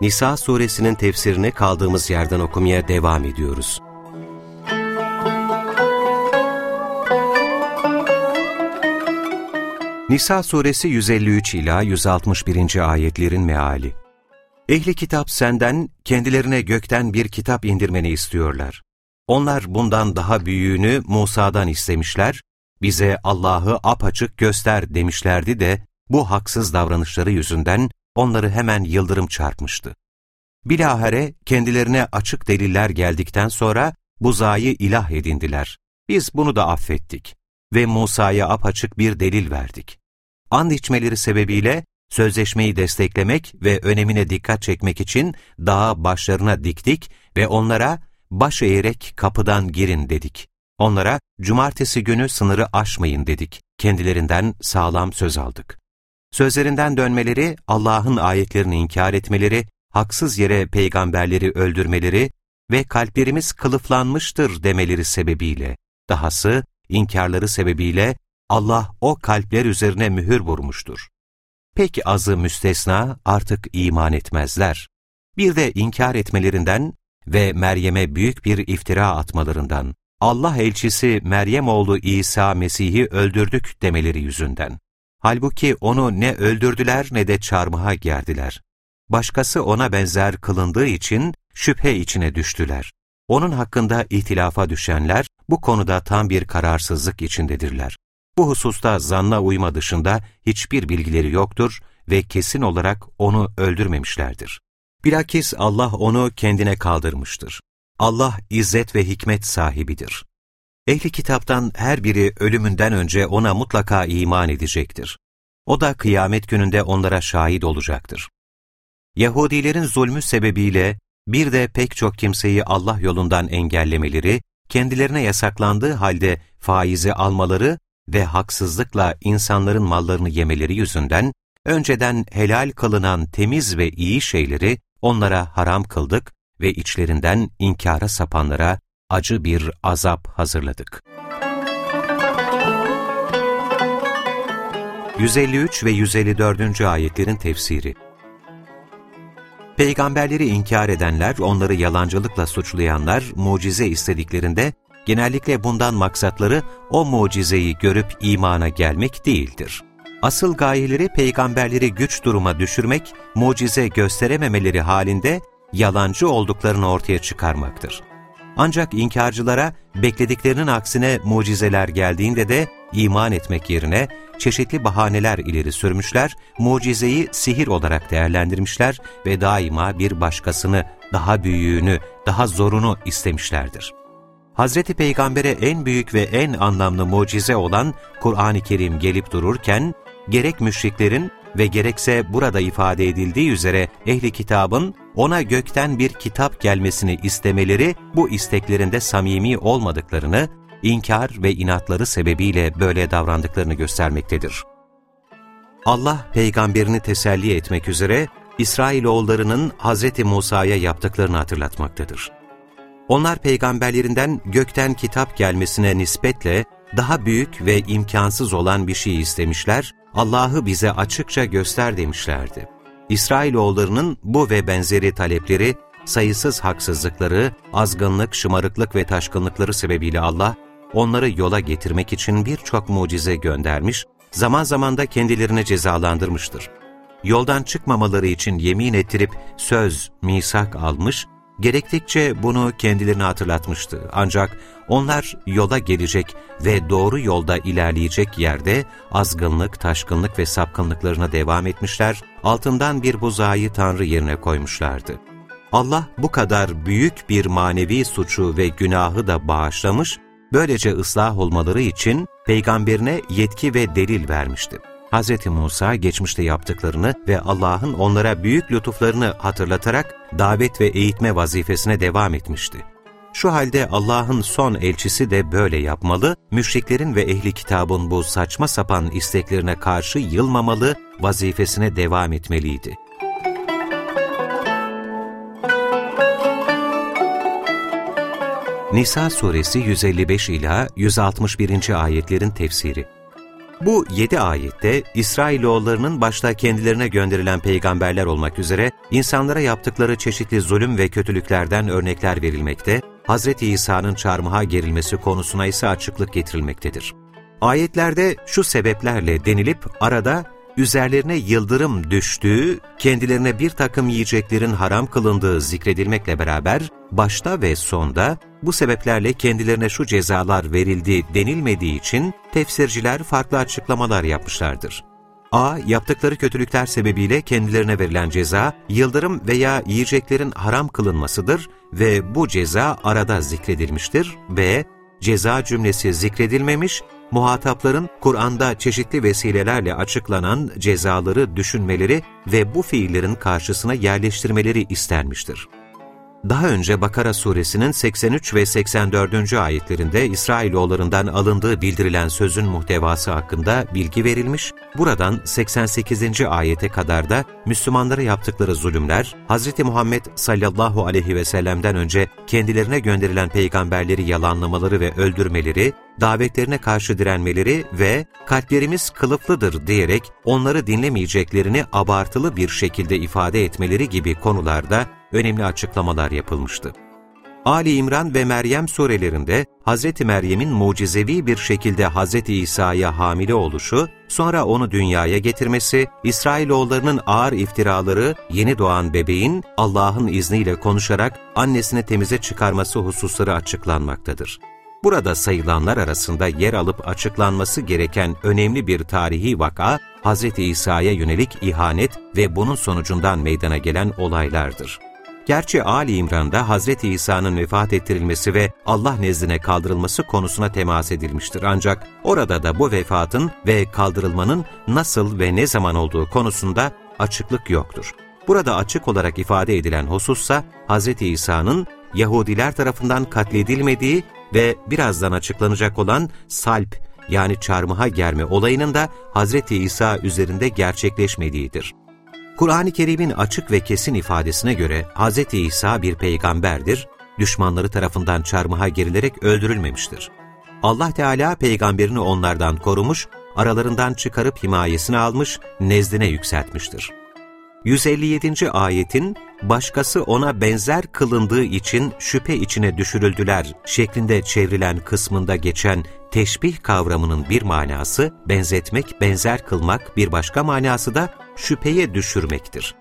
Nisa suresinin tefsirini kaldığımız yerden okumaya devam ediyoruz. Nisa suresi 153 ila 161. ayetlerin meali. Ehli kitap senden kendilerine gökten bir kitap indirmeni istiyorlar. Onlar bundan daha büyüğünü Musa'dan istemişler, bize Allah'ı apaçık göster demişlerdi de bu haksız davranışları yüzünden onları hemen yıldırım çarpmıştı. Bilahare kendilerine açık deliller geldikten sonra buzayı ilah edindiler. Biz bunu da affettik ve Musa'ya apaçık bir delil verdik. And içmeleri sebebiyle sözleşmeyi desteklemek ve önemine dikkat çekmek için dağa başlarına diktik ve onlara baş eğerek kapıdan girin dedik. Onlara cumartesi günü sınırı aşmayın dedik. Kendilerinden sağlam söz aldık. Sözlerinden dönmeleri, Allah'ın ayetlerini inkar etmeleri, haksız yere peygamberleri öldürmeleri ve kalplerimiz kılıflanmıştır demeleri sebebiyle, dahası inkarları sebebiyle Allah o kalpler üzerine mühür vurmuştur. Peki azı müstesna artık iman etmezler. Bir de inkar etmelerinden ve Meryem'e büyük bir iftira atmalarından, Allah elçisi Meryem oğlu İsa Mesih'i öldürdük demeleri yüzünden. Halbuki onu ne öldürdüler ne de çarmıha gerdiler. Başkası ona benzer kılındığı için şüphe içine düştüler. Onun hakkında ihtilafa düşenler bu konuda tam bir kararsızlık içindedirler. Bu hususta zanna uyma dışında hiçbir bilgileri yoktur ve kesin olarak onu öldürmemişlerdir. Bilakis Allah onu kendine kaldırmıştır. Allah izzet ve hikmet sahibidir. Ehli kitaptan her biri ölümünden önce ona mutlaka iman edecektir. O da kıyamet gününde onlara şahit olacaktır. Yahudilerin zulmü sebebiyle bir de pek çok kimseyi Allah yolundan engellemeleri, kendilerine yasaklandığı halde faizi almaları ve haksızlıkla insanların mallarını yemeleri yüzünden önceden helal kılınan temiz ve iyi şeyleri onlara haram kıldık ve içlerinden inkara sapanlara acı bir azap hazırladık. 153 ve 154. ayetlerin tefsiri Peygamberleri inkar edenler, onları yalancılıkla suçlayanlar, mucize istediklerinde, genellikle bundan maksatları o mucizeyi görüp imana gelmek değildir. Asıl gayeleri peygamberleri güç duruma düşürmek, mucize gösterememeleri halinde yalancı olduklarını ortaya çıkarmaktır. Ancak inkarcılara beklediklerinin aksine mucizeler geldiğinde de iman etmek yerine çeşitli bahaneler ileri sürmüşler, mucizeyi sihir olarak değerlendirmişler ve daima bir başkasını, daha büyüğünü, daha zorunu istemişlerdir. Hazreti Peygamber'e en büyük ve en anlamlı mucize olan Kur'an-ı Kerim gelip dururken, gerek müşriklerin ve gerekse burada ifade edildiği üzere ehli kitabın ona gökten bir kitap gelmesini istemeleri bu isteklerinde samimi olmadıklarını, inkar ve inatları sebebiyle böyle davrandıklarını göstermektedir. Allah peygamberini teselli etmek üzere İsrailoğullarının Hz. Musa'ya yaptıklarını hatırlatmaktadır. Onlar peygamberlerinden gökten kitap gelmesine nispetle daha büyük ve imkansız olan bir şey istemişler, Allah'ı bize açıkça göster demişlerdi. İsrailoğullarının bu ve benzeri talepleri, sayısız haksızlıkları, azgınlık, şımarıklık ve taşkınlıkları sebebiyle Allah, onları yola getirmek için birçok mucize göndermiş, zaman zaman da kendilerini cezalandırmıştır. Yoldan çıkmamaları için yemin ettirip söz, misak almış, gerektikçe bunu kendilerine hatırlatmıştı. Ancak onlar yola gelecek ve doğru yolda ilerleyecek yerde azgınlık, taşkınlık ve sapkınlıklarına devam etmişler, altından bir buzağı Tanrı yerine koymuşlardı. Allah bu kadar büyük bir manevi suçu ve günahı da bağışlamış, böylece ıslah olmaları için peygamberine yetki ve delil vermişti. Hz. Musa geçmişte yaptıklarını ve Allah'ın onlara büyük lütuflarını hatırlatarak davet ve eğitme vazifesine devam etmişti. Şu halde Allah'ın son elçisi de böyle yapmalı, müşriklerin ve ehli kitabın bu saçma sapan isteklerine karşı yılmamalı, vazifesine devam etmeliydi. Nisa suresi 155 ila 161. ayetlerin tefsiri bu yedi ayette İsrailoğullarının başta kendilerine gönderilen peygamberler olmak üzere insanlara yaptıkları çeşitli zulüm ve kötülüklerden örnekler verilmekte, Hz. İsa'nın çarmıha gerilmesi konusuna ise açıklık getirilmektedir. Ayetlerde şu sebeplerle denilip arada üzerlerine yıldırım düştüğü, kendilerine bir takım yiyeceklerin haram kılındığı zikredilmekle beraber, başta ve sonda bu sebeplerle kendilerine şu cezalar verildi denilmediği için tefsirciler farklı açıklamalar yapmışlardır. A. Yaptıkları kötülükler sebebiyle kendilerine verilen ceza, yıldırım veya yiyeceklerin haram kılınmasıdır ve bu ceza arada zikredilmiştir. B. Ceza cümlesi zikredilmemiş, muhatapların Kur'an'da çeşitli vesilelerle açıklanan cezaları düşünmeleri ve bu fiillerin karşısına yerleştirmeleri istenmiştir. Daha önce Bakara suresinin 83 ve 84. ayetlerinde İsrailoğullarından alındığı bildirilen sözün muhtevası hakkında bilgi verilmiş, buradan 88. ayete kadar da Müslümanlara yaptıkları zulümler, Hz. Muhammed sallallahu aleyhi ve sellem'den önce kendilerine gönderilen peygamberleri yalanlamaları ve öldürmeleri, davetlerine karşı direnmeleri ve kalplerimiz kılıflıdır diyerek onları dinlemeyeceklerini abartılı bir şekilde ifade etmeleri gibi konularda önemli açıklamalar yapılmıştı. Ali İmran ve Meryem surelerinde Hz. Meryem'in mucizevi bir şekilde Hz. İsa'ya hamile oluşu, sonra onu dünyaya getirmesi, İsrailoğullarının ağır iftiraları, yeni doğan bebeğin Allah'ın izniyle konuşarak annesini temize çıkarması hususları açıklanmaktadır. Burada sayılanlar arasında yer alıp açıklanması gereken önemli bir tarihi vaka, Hz. İsa'ya yönelik ihanet ve bunun sonucundan meydana gelen olaylardır. Gerçi Ali İmran'da Hz. İsa'nın vefat ettirilmesi ve Allah nezdine kaldırılması konusuna temas edilmiştir. Ancak orada da bu vefatın ve kaldırılmanın nasıl ve ne zaman olduğu konusunda açıklık yoktur. Burada açık olarak ifade edilen husussa Hz. İsa'nın Yahudiler tarafından katledilmediği ve birazdan açıklanacak olan salp yani çarmıha germe olayının da Hz. İsa üzerinde gerçekleşmediğidir. Kur'an-ı Kerim'in açık ve kesin ifadesine göre Hz. İsa bir peygamberdir, düşmanları tarafından çarmıha gerilerek öldürülmemiştir. Allah Teala peygamberini onlardan korumuş, aralarından çıkarıp himayesine almış, nezdine yükseltmiştir. 157. ayetin başkası ona benzer kılındığı için şüphe içine düşürüldüler şeklinde çevrilen kısmında geçen teşbih kavramının bir manası benzetmek, benzer kılmak, bir başka manası da şüpheye düşürmektir.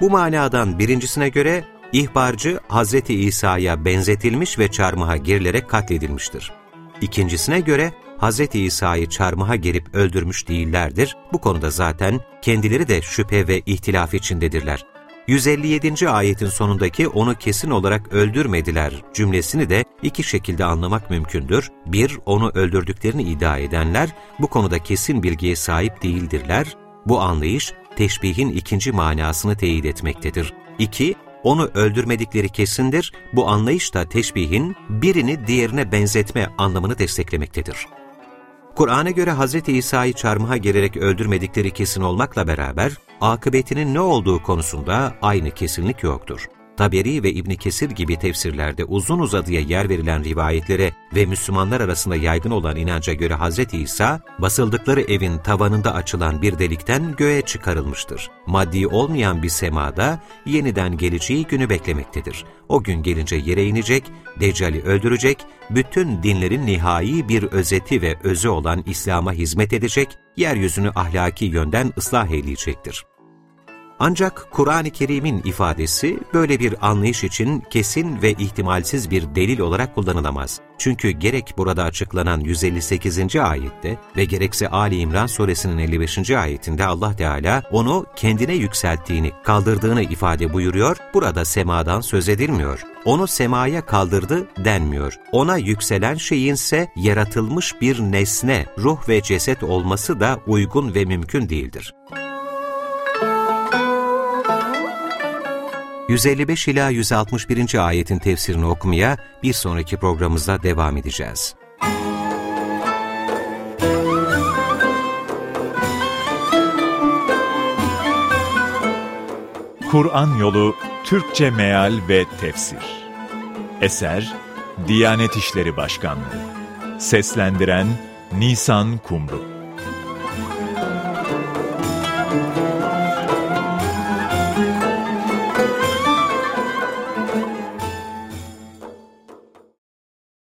Bu manadan birincisine göre ihbarcı Hz. İsa'ya benzetilmiş ve çarmıha gerilerek katledilmiştir. İkincisine göre Hz. İsa'yı çarmıha gerip öldürmüş değillerdir. Bu konuda zaten kendileri de şüphe ve ihtilaf içindedirler. 157. ayetin sonundaki onu kesin olarak öldürmediler cümlesini de iki şekilde anlamak mümkündür. Bir, onu öldürdüklerini iddia edenler bu konuda kesin bilgiye sahip değildirler. Bu anlayış teşbihin ikinci manasını teyit etmektedir. İki, onu öldürmedikleri kesindir, bu anlayış da teşbihin birini diğerine benzetme anlamını desteklemektedir. Kur'an'a göre Hz. İsa'yı çarmıha gererek öldürmedikleri kesin olmakla beraber, akıbetinin ne olduğu konusunda aynı kesinlik yoktur. Taberi ve İbn Kesir gibi tefsirlerde uzun uzadıya yer verilen rivayetlere ve Müslümanlar arasında yaygın olan inanca göre Hz. İsa, basıldıkları evin tavanında açılan bir delikten göğe çıkarılmıştır. Maddi olmayan bir semada yeniden geleceği günü beklemektedir. O gün gelince yere inecek, Deccal'i öldürecek, bütün dinlerin nihai bir özeti ve özü olan İslam'a hizmet edecek, yeryüzünü ahlaki yönden ıslah eyleyecektir. Ancak Kur'an-ı Kerim'in ifadesi böyle bir anlayış için kesin ve ihtimalsiz bir delil olarak kullanılamaz. Çünkü gerek burada açıklanan 158. ayette ve gerekse Ali İmran suresinin 55. ayetinde Allah Teala onu kendine yükselttiğini, kaldırdığını ifade buyuruyor, burada semadan söz edilmiyor. Onu semaya kaldırdı denmiyor. Ona yükselen şeyin ise yaratılmış bir nesne, ruh ve ceset olması da uygun ve mümkün değildir. 155 ila 161. ayetin tefsirini okumaya bir sonraki programımızda devam edeceğiz. Kur'an Yolu Türkçe Meal ve Tefsir Eser Diyanet İşleri Başkanlığı Seslendiren Nisan Kumru